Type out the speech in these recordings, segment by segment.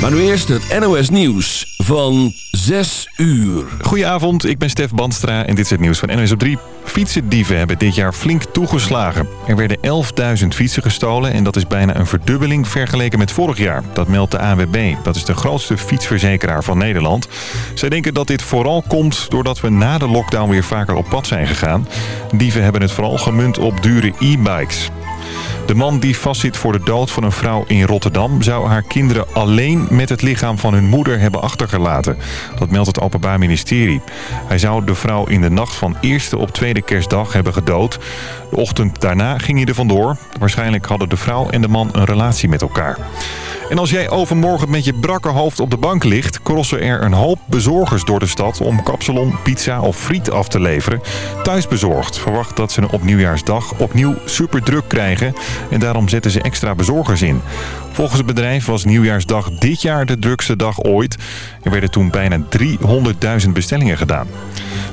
Maar nu eerst het NOS Nieuws van 6 uur. Goedenavond, ik ben Stef Bandstra en dit is het nieuws van NOS op 3. Fietsendieven hebben dit jaar flink toegeslagen. Er werden 11.000 fietsen gestolen en dat is bijna een verdubbeling vergeleken met vorig jaar. Dat meldt de ANWB. Dat is de grootste fietsverzekeraar van Nederland. Zij denken dat dit vooral komt doordat we na de lockdown weer vaker op pad zijn gegaan. Dieven hebben het vooral gemunt op dure e-bikes. De man die vastzit voor de dood van een vrouw in Rotterdam... zou haar kinderen alleen met het lichaam van hun moeder hebben achtergelaten. Dat meldt het Openbaar Ministerie. Hij zou de vrouw in de nacht van eerste op tweede kerstdag hebben gedood. De ochtend daarna ging hij er vandoor. Waarschijnlijk hadden de vrouw en de man een relatie met elkaar. En als jij overmorgen met je brakke hoofd op de bank ligt... crossen er een hoop bezorgers door de stad om kapsalon, pizza of friet af te leveren. Thuisbezorgd verwacht dat ze op nieuwjaarsdag opnieuw super druk krijgen... en daarom zetten ze extra bezorgers in. Volgens het bedrijf was nieuwjaarsdag dit jaar de drukste dag ooit. Er werden toen bijna 300.000 bestellingen gedaan.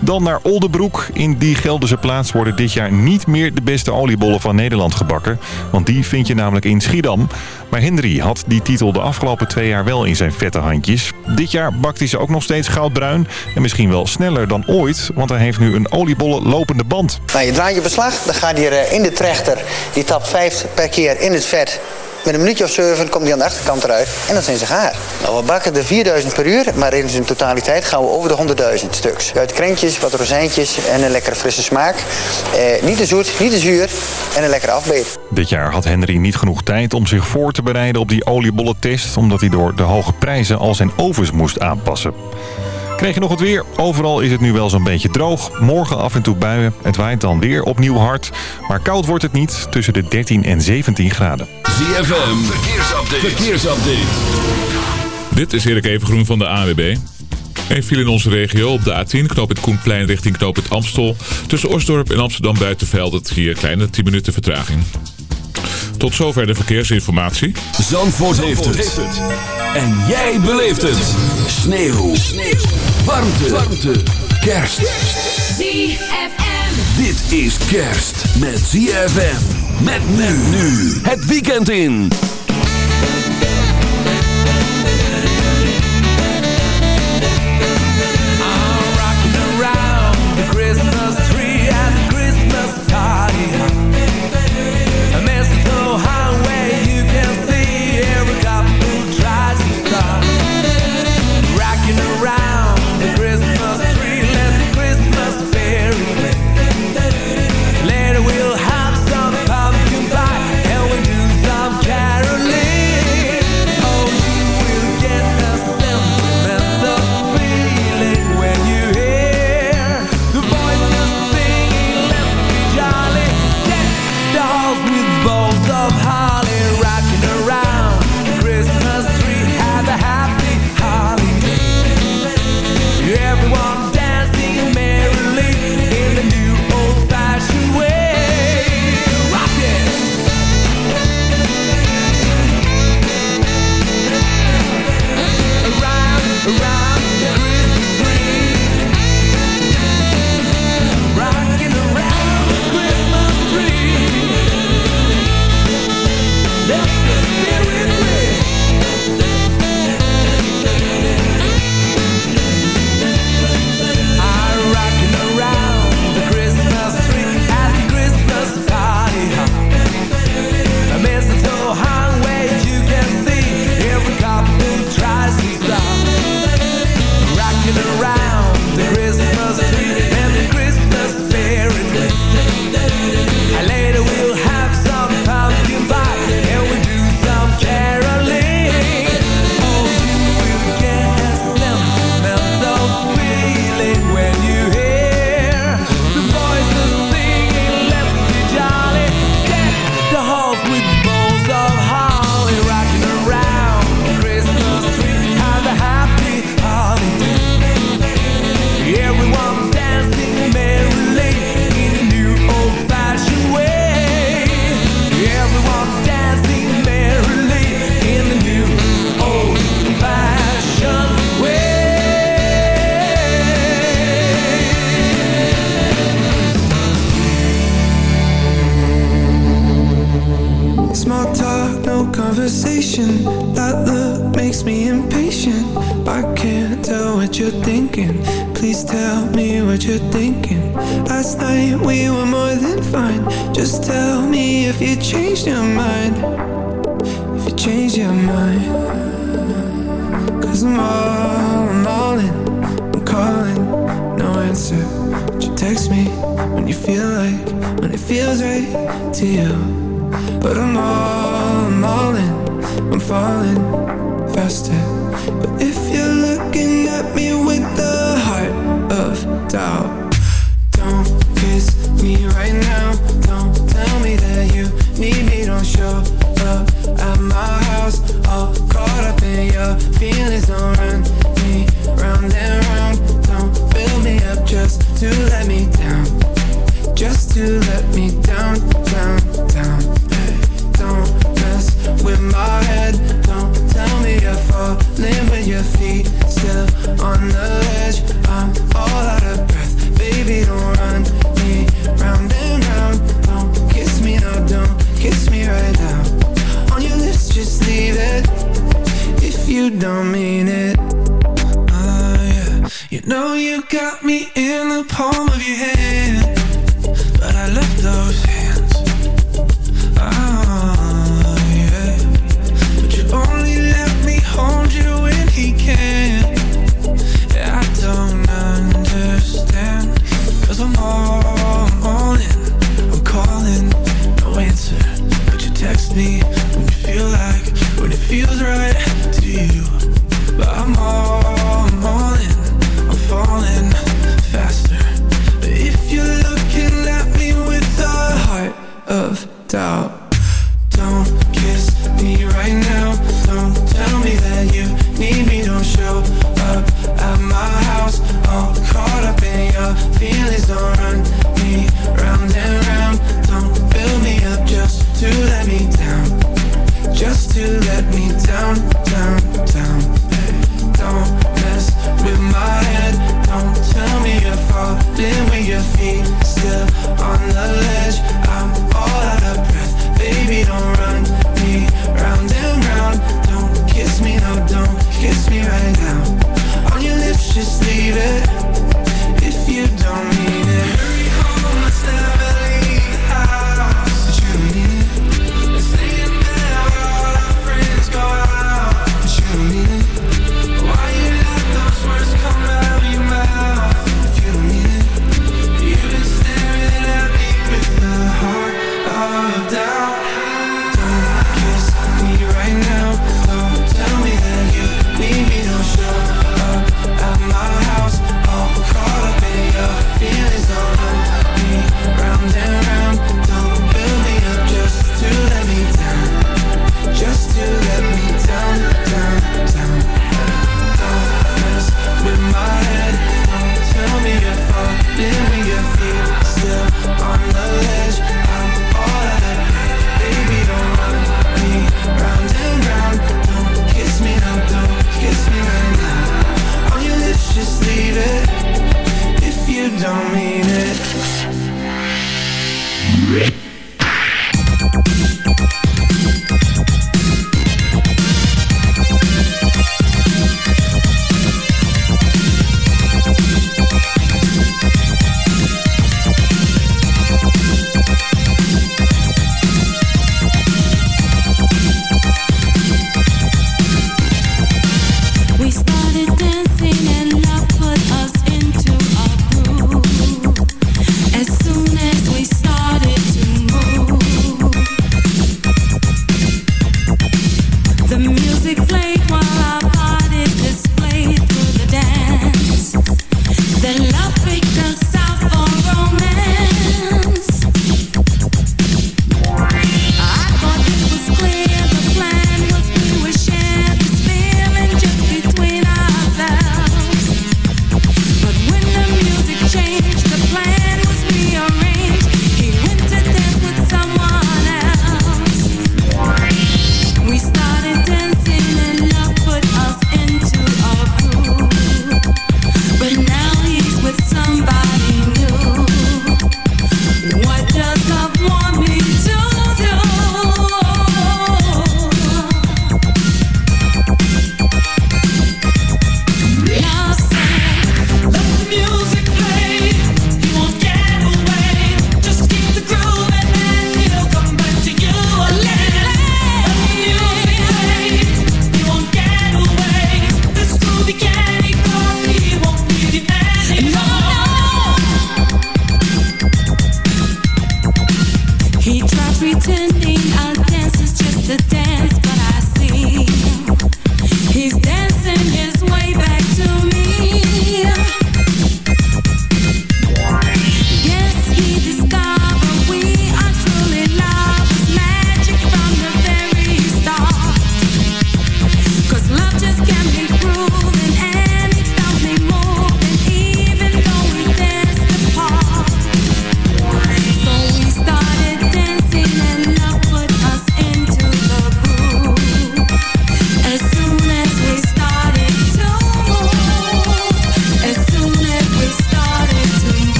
Dan naar Oldenbroek. In die Gelderse plaats worden dit jaar niet meer de beste oliebollen van Nederland gebakken. Want die vind je namelijk in Schiedam. Maar Henry had die titel de afgelopen twee jaar wel in zijn vette handjes. Dit jaar bakt hij ze ook nog steeds goudbruin. En misschien wel sneller dan ooit, want hij heeft nu een oliebollen lopende band. Nou, je draait je beslag, dan gaat hier eh, in de trechter. Die tapt vijf per keer in het vet. Met een minuutje of zeven komt die aan de achterkant eruit en dan zijn ze gaar. Nou, we bakken er 4000 per uur, maar in zijn totaliteit gaan we over de 100.000 stuks. Uit krentjes, wat rozijntjes en een lekkere frisse smaak. Eh, niet te zoet, niet te zuur en een lekkere afbeet. Dit jaar had Henry niet genoeg tijd om zich voor te bereiden op die oliebollentest... omdat hij door de hoge prijzen al zijn ovens moest aanpassen. Krijg je nog het weer? Overal is het nu wel zo'n beetje droog. Morgen af en toe buien. Het waait dan weer opnieuw hard. Maar koud wordt het niet. Tussen de 13 en 17 graden. ZFM, verkeersupdate. verkeersupdate. Dit is Erik Evengroen van de AWB. Een viel in onze regio op de A10, knoop het Koenplein richting knoop het Amstel. Tussen Osdorp en Amsterdam Buitenveld het hier kleine 10 minuten vertraging. Tot zover de verkeersinformatie. Zandvoort, heeft, het. En jij beleeft het. Sneeuw. Sneeuw. Warmte. Warmte. Kerst. ZFM. Dit is kerst met ZFM. Met men nu. Het weekend in. Me.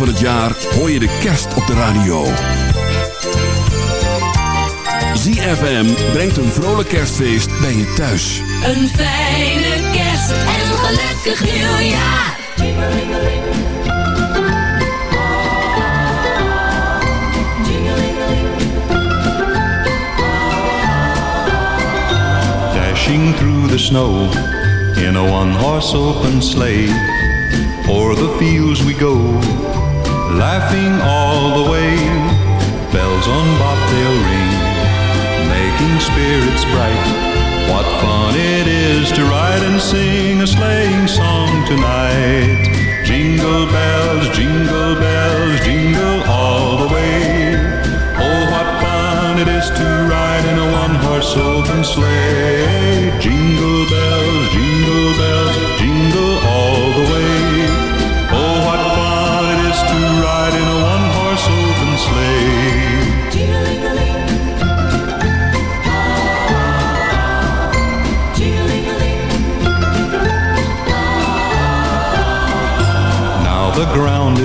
Van het jaar hoor je de kerst op de radio. ZFM brengt een vrolijk kerstfeest bij je thuis. Een fijne kerst en een gelukkig nieuwjaar. Dashing through the snow in a one horse open sleigh. O'er the fields we go, laughing all the way. Bells on bobtail ring, making spirits bright. What fun it is to ride and sing a sleighing song tonight. Jingle bells, jingle bells, jingle all the way. Oh, what fun it is to ride in a one-horse open sleigh. Jingle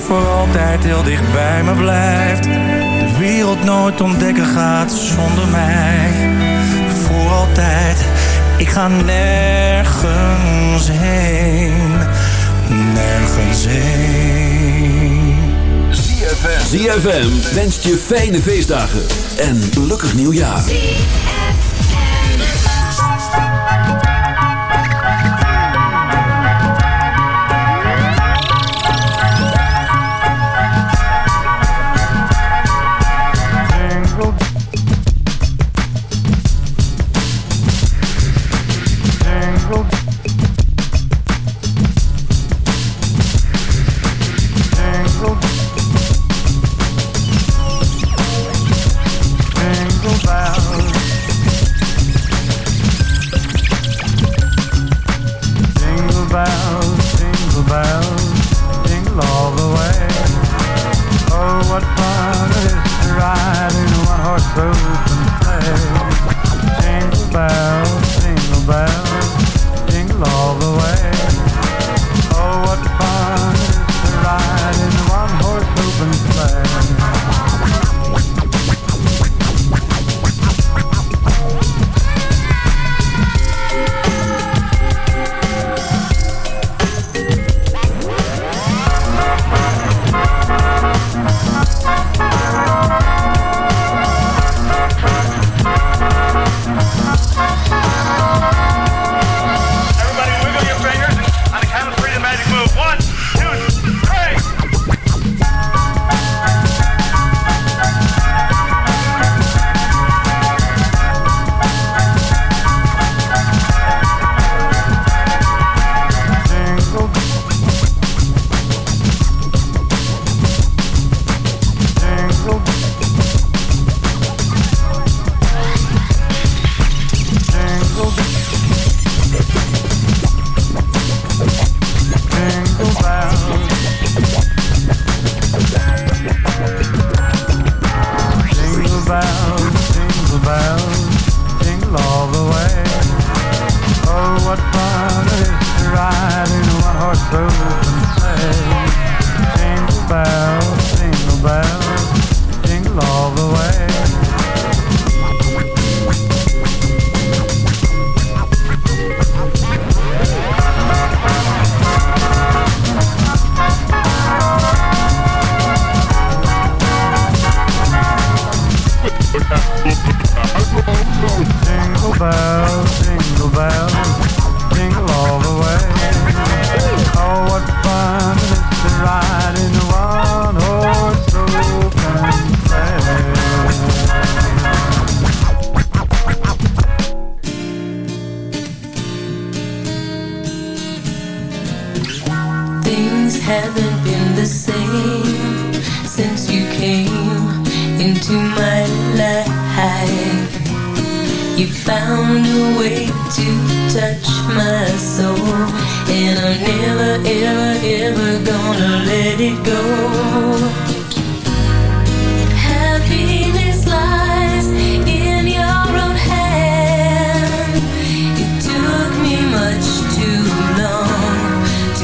voor altijd heel dicht bij me blijft. De wereld nooit ontdekken gaat zonder mij. Voor altijd, ik ga nergens heen. Nergens heen. ZFM, ZFM wenst je fijne feestdagen en gelukkig nieuwjaar.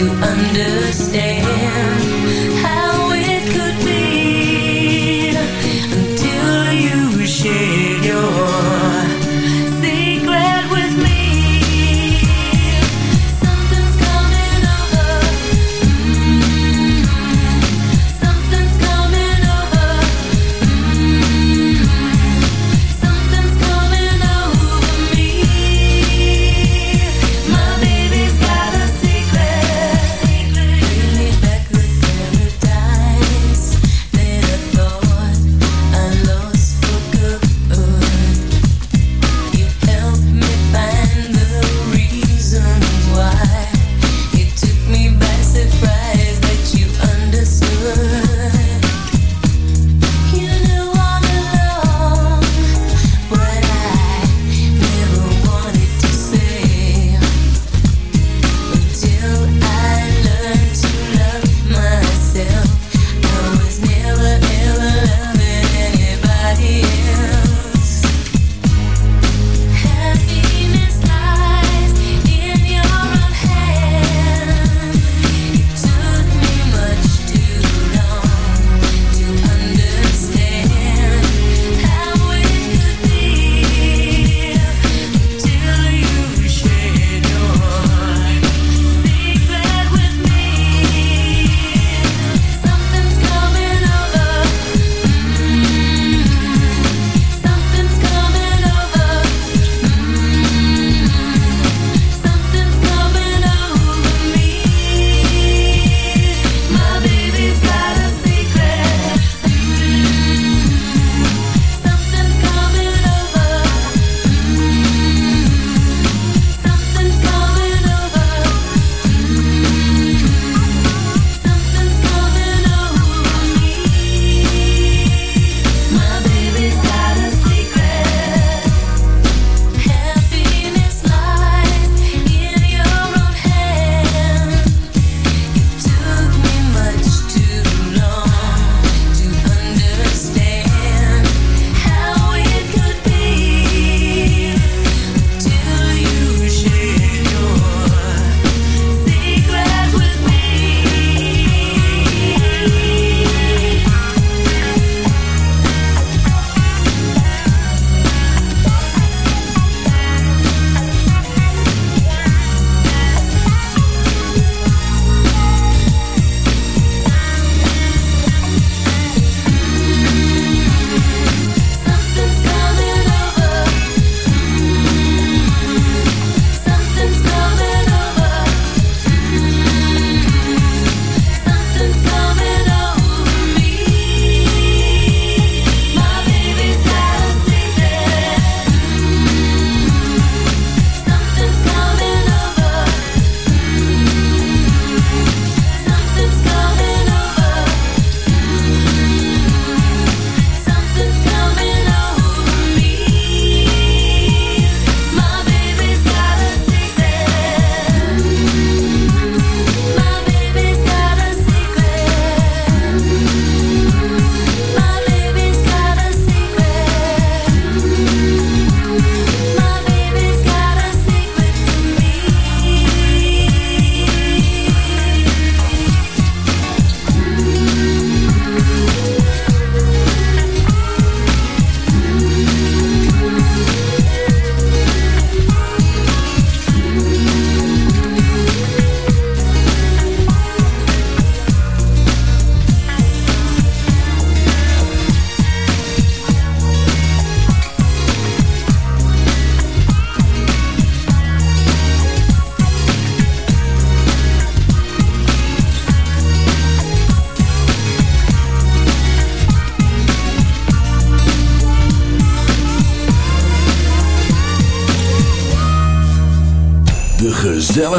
to understand.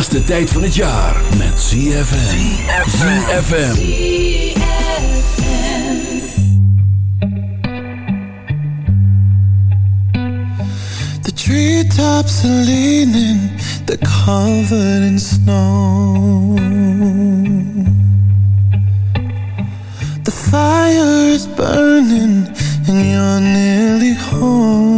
gezelligste tijd van het jaar met ZFM. ZFM. The treetops are leaning, they're covered in snow. The fire is burning and you're nearly home.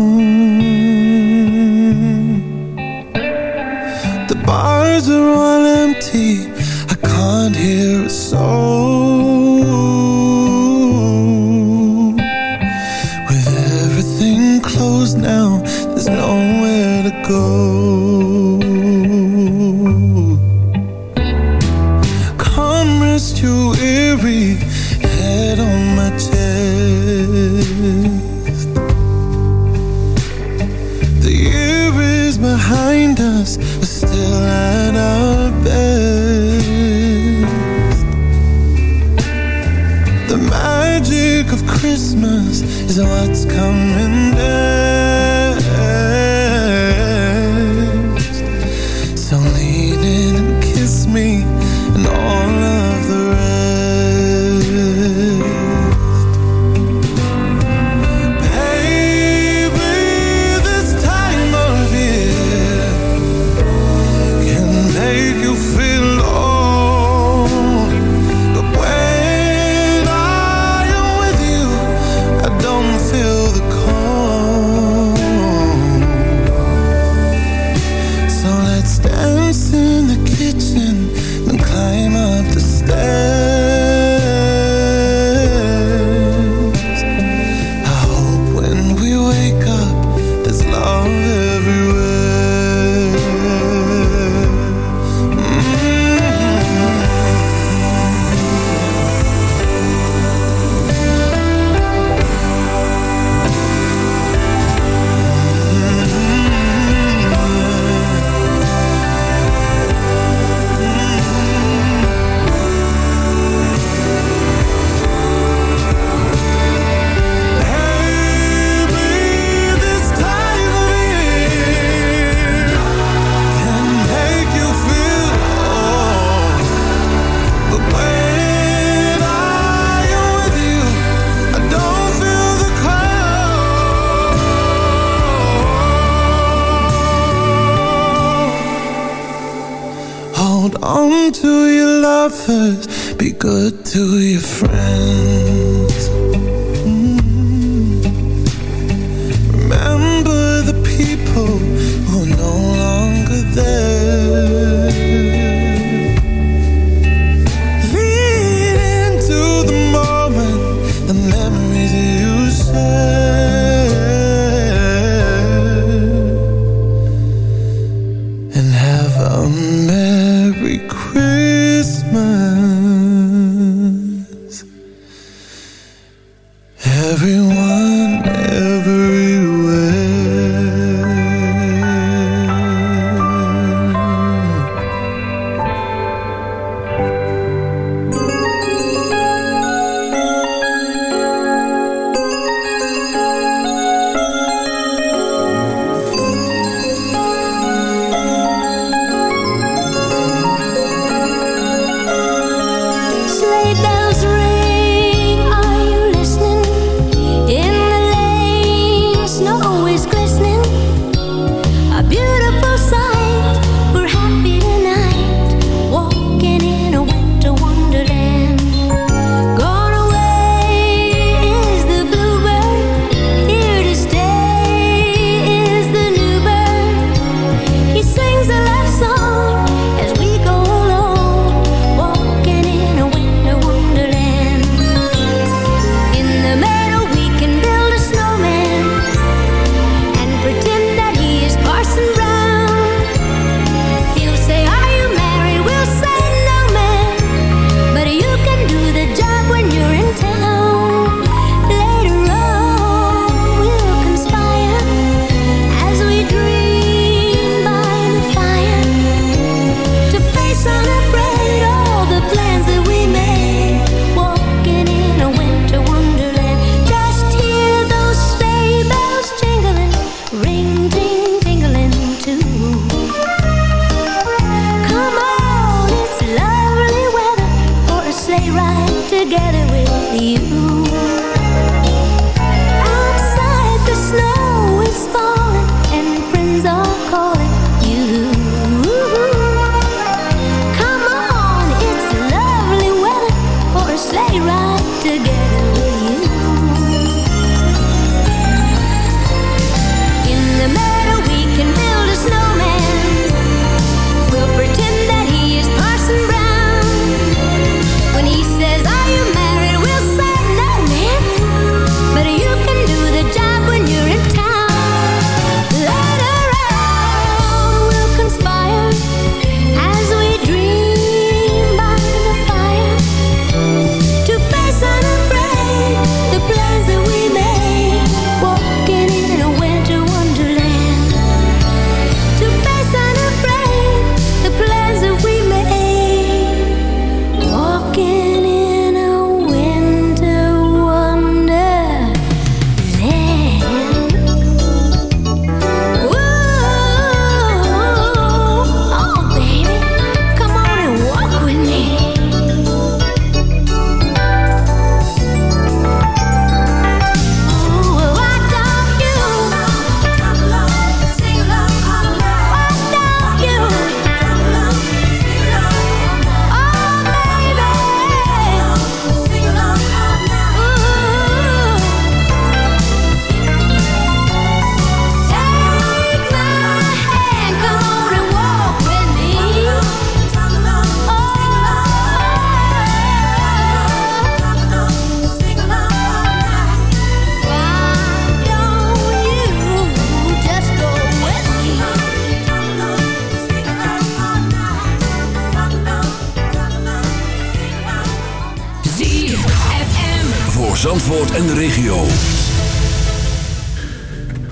regio.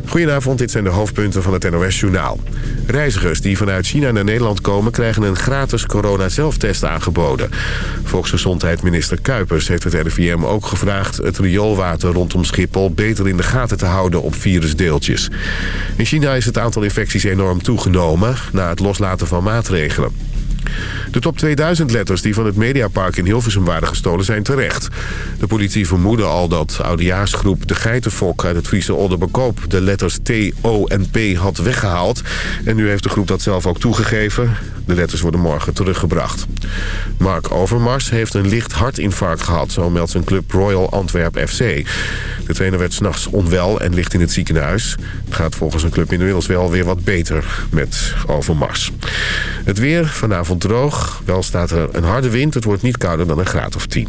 Goedenavond, dit zijn de hoofdpunten van het NOS-journaal. Reizigers die vanuit China naar Nederland komen... krijgen een gratis corona-zelftest aangeboden. Volksgezondheidsminister Kuipers heeft het RIVM ook gevraagd... het rioolwater rondom Schiphol beter in de gaten te houden op virusdeeltjes. In China is het aantal infecties enorm toegenomen... na het loslaten van maatregelen. De top 2000 letters die van het Mediapark in Hilversum waren gestolen zijn terecht. De politie vermoedde al dat oudejaarsgroep De Geitenfok uit het Friese Olderbekoop de letters T, O en P had weggehaald. En nu heeft de groep dat zelf ook toegegeven. De letters worden morgen teruggebracht. Mark Overmars heeft een licht hartinfarct gehad, zo meldt zijn club Royal Antwerp FC. De trainer werd s'nachts onwel en ligt in het ziekenhuis. Het gaat volgens een club inmiddels wel weer wat beter met Overmars. Het weer vanavond Vanavond droog. Wel staat er een harde wind. Het wordt niet kouder dan een graad of 10.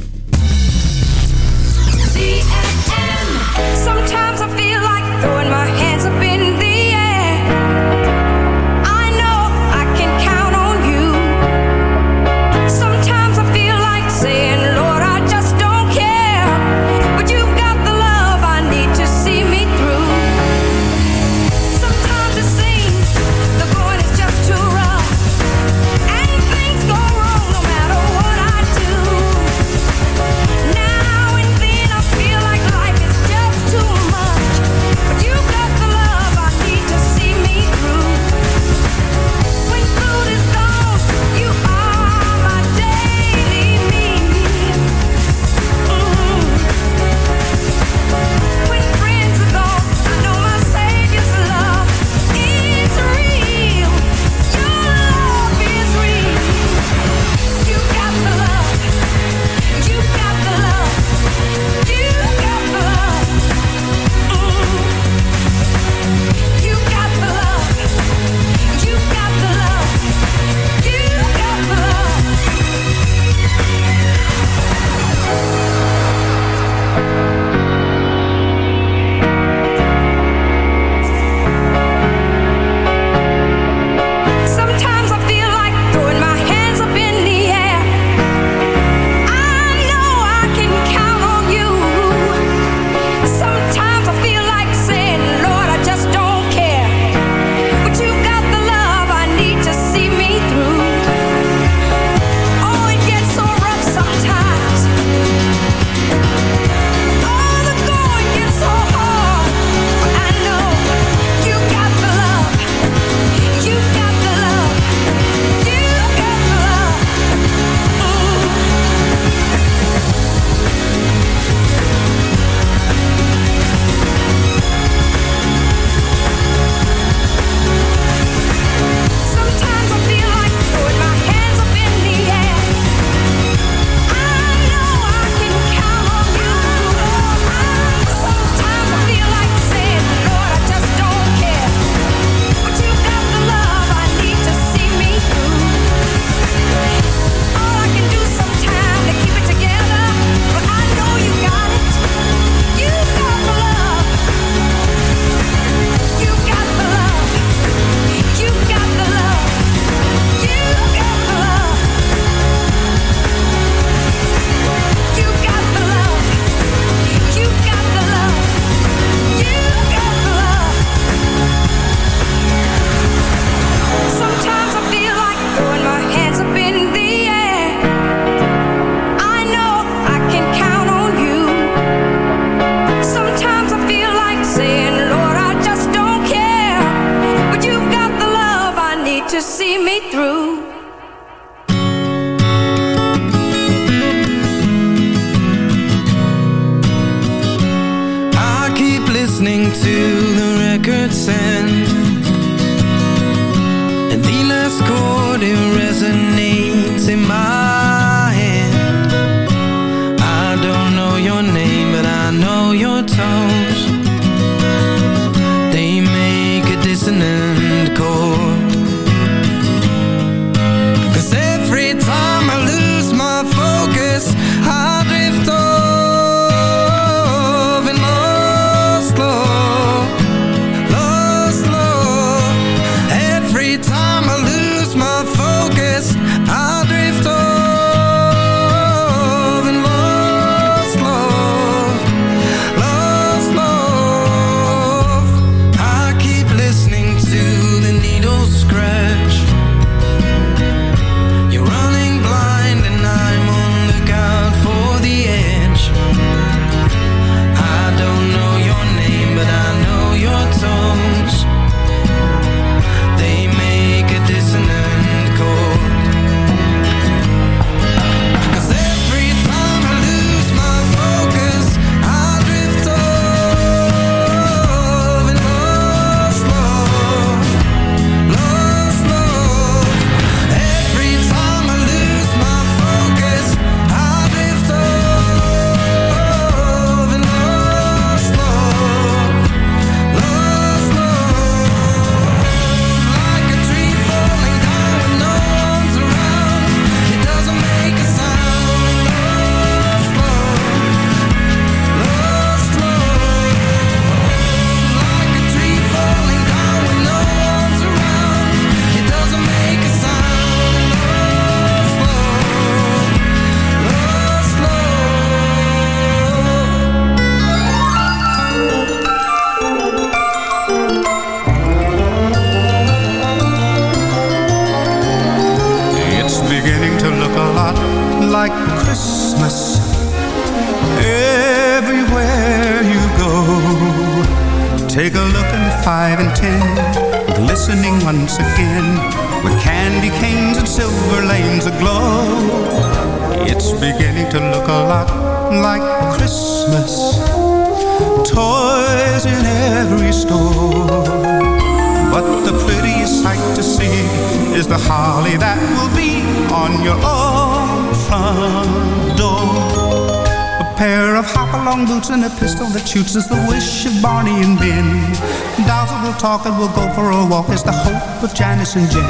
with Janice and Jen.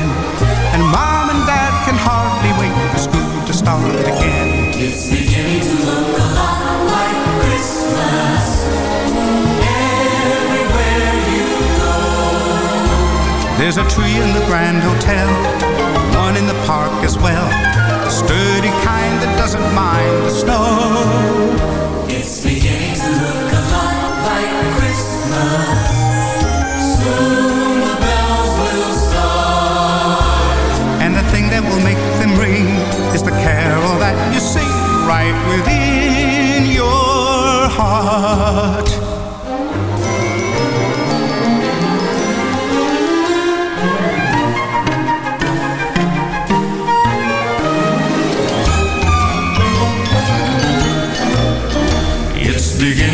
And Mom and Dad can hardly wait for school to start again. It's beginning to look a lot like Christmas. Everywhere you go. There's a tree in the Grand Hotel, one in the park as well. A sturdy kind that doesn't mind the snow. It's beginning to look a lot like Christmas. So within your heart. It's beginning.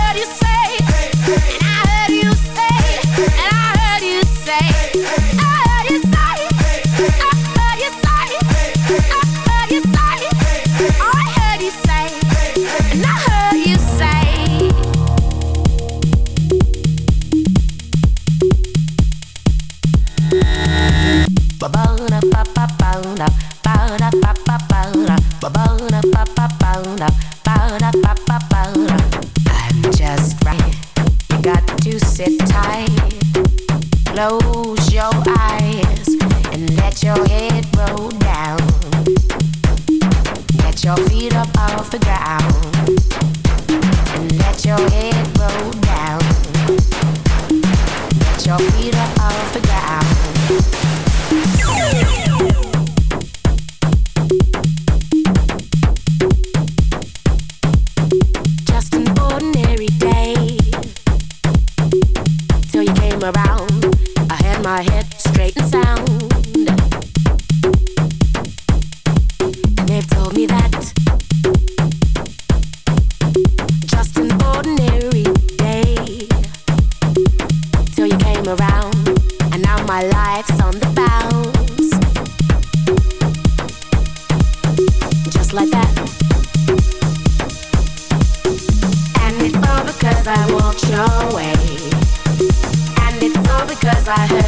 I had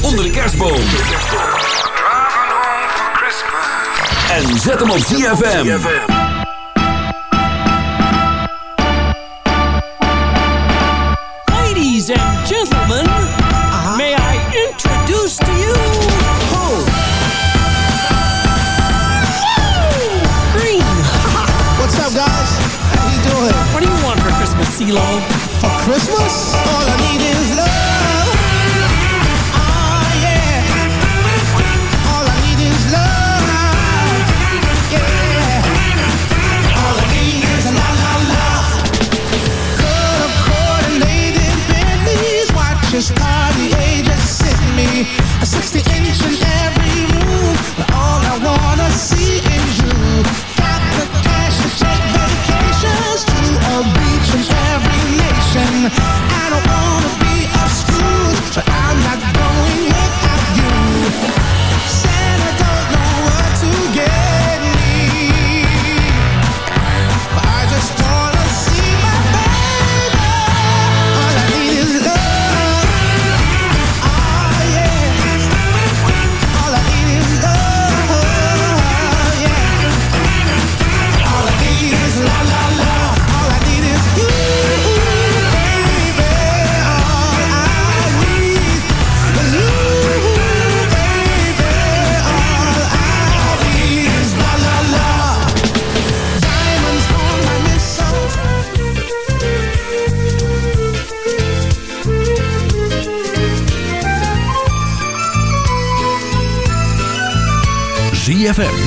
onder de kerstboom. En zet hem op ZFM. Ladies and gentlemen, may I introduce to you... Ho! Green! What's up, guys? How you doing? What do you want for Christmas, CeeLo? For Christmas? All I need is...